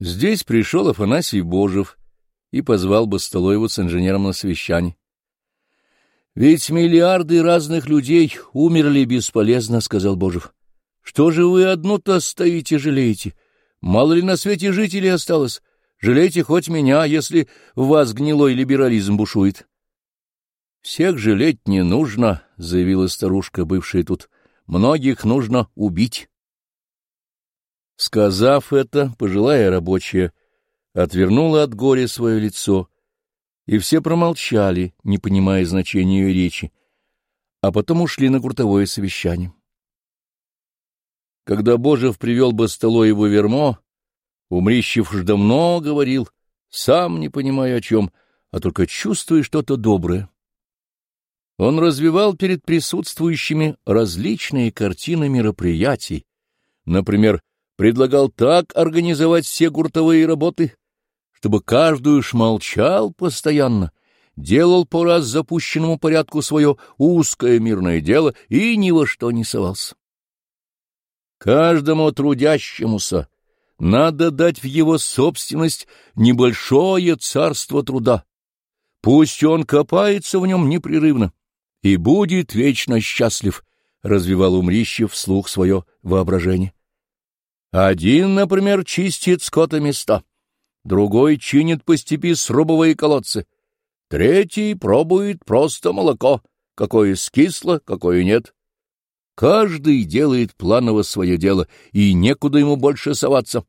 Здесь пришел Афанасий Божев и позвал Бастолоеву с инженером на совещание. «Ведь миллиарды разных людей умерли бесполезно», — сказал Божев. «Что же вы одну-то стоите, жалеете? Мало ли на свете жителей осталось? Жалейте хоть меня, если в вас гнилой либерализм бушует». «Всех жалеть не нужно», — заявила старушка, бывшая тут. «Многих нужно убить». Сказав это, пожилая рабочая отвернула от горя свое лицо, и все промолчали, не понимая значения ее речи, а потом ушли на гуртовое совещание. Когда Божев привел его вермо, Умрищев уж давно говорил, сам не понимая о чем, а только чувствуя что-то доброе. Он развивал перед присутствующими различные картины мероприятий, например, предлагал так организовать все гуртовые работы, чтобы каждый уж молчал постоянно, делал по раз запущенному порядку свое узкое мирное дело и ни во что не совался. Каждому трудящемуся надо дать в его собственность небольшое царство труда. Пусть он копается в нем непрерывно и будет вечно счастлив, — развивал Умрищев вслух свое воображение. Один, например, чистит скотоместа, другой чинит по степи срубовые колодцы, третий пробует просто молоко, какое скисло, какое нет. Каждый делает планово свое дело, и некуда ему больше соваться.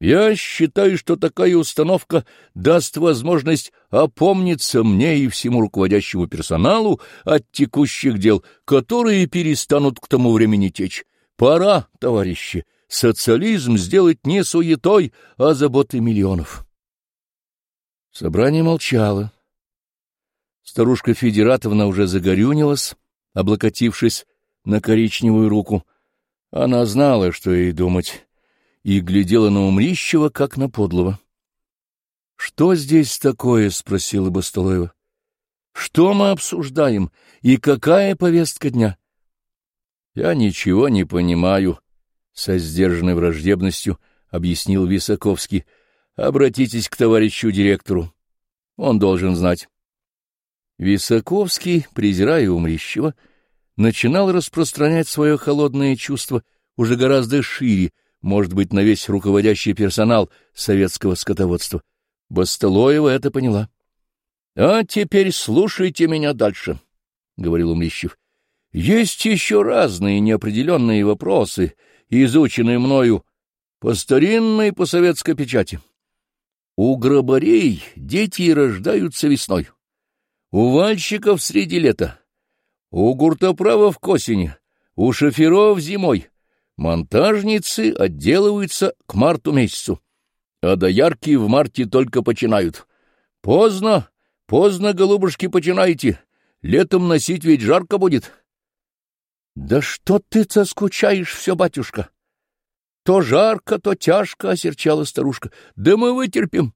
Я считаю, что такая установка даст возможность опомниться мне и всему руководящему персоналу от текущих дел, которые перестанут к тому времени течь. Пора, товарищи, социализм сделать не суетой, а заботой миллионов. Собрание молчало. Старушка Федератовна уже загорюнилась, облокотившись на коричневую руку. Она знала, что ей думать, и глядела на Умрищева, как на подлого. — Что здесь такое? — спросила Бастолоева. — Что мы обсуждаем и какая повестка дня? — Я ничего не понимаю, со сдержанной враждебностью объяснил Висаковский. — Обратитесь к товарищу директору. Он должен знать. Висаковский, презирая Умрищева, начинал распространять свое холодное чувство уже гораздо шире, может быть, на весь руководящий персонал советского скотоводства. Бастолоева это поняла. — А теперь слушайте меня дальше, — говорил Умрищев. — Есть еще разные неопределенные вопросы, изученные мною по старинной по советской печати. У гробарей дети рождаются весной, у вальщиков среди лета, у гуртоправов к осени, у шоферов зимой. Монтажницы отделываются к марту месяцу, а доярки в марте только починают. Поздно, поздно, голубушки, починаете. Летом носить ведь жарко будет. — Да что ты соскучаешь все, батюшка? То жарко, то тяжко, — осерчала старушка. — Да мы вытерпим.